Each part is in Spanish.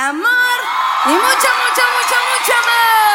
amor y mucho, mucho, mucho, mucho amor.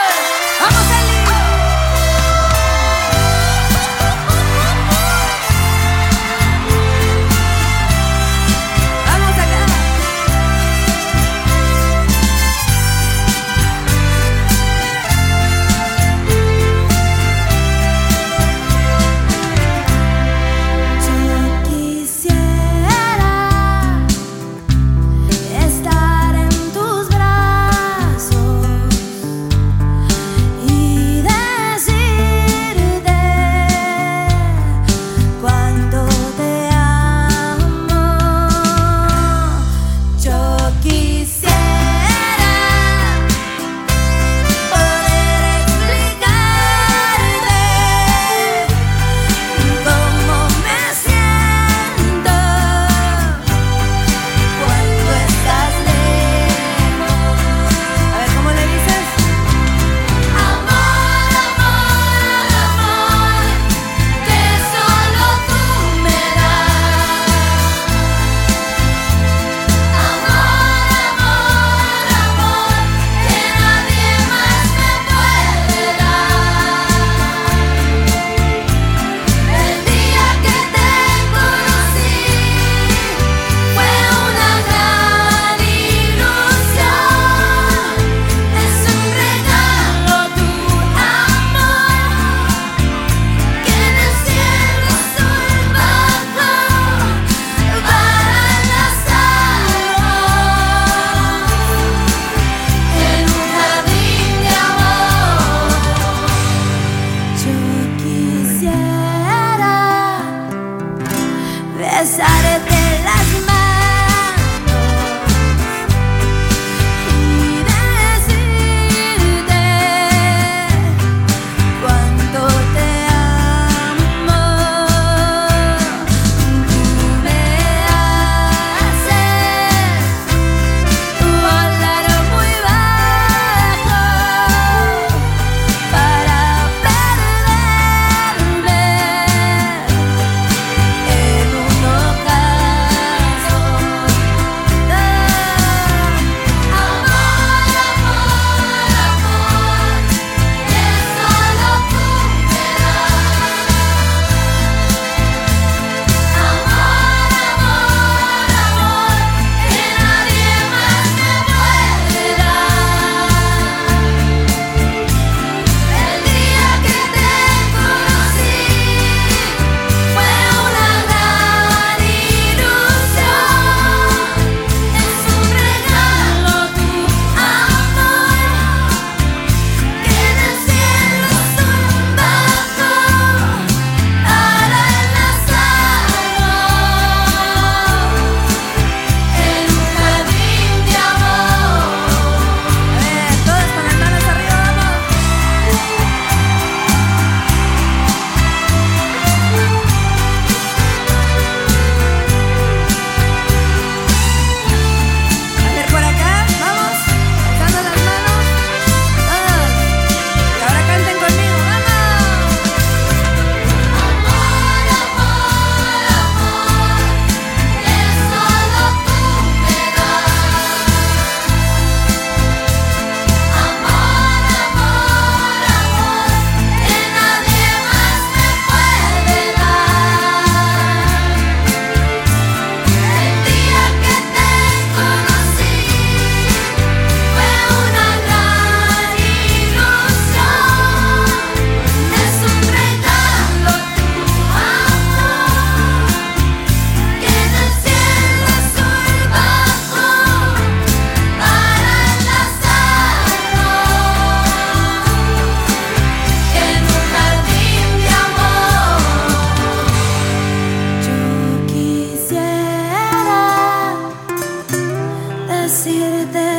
Besarte decirte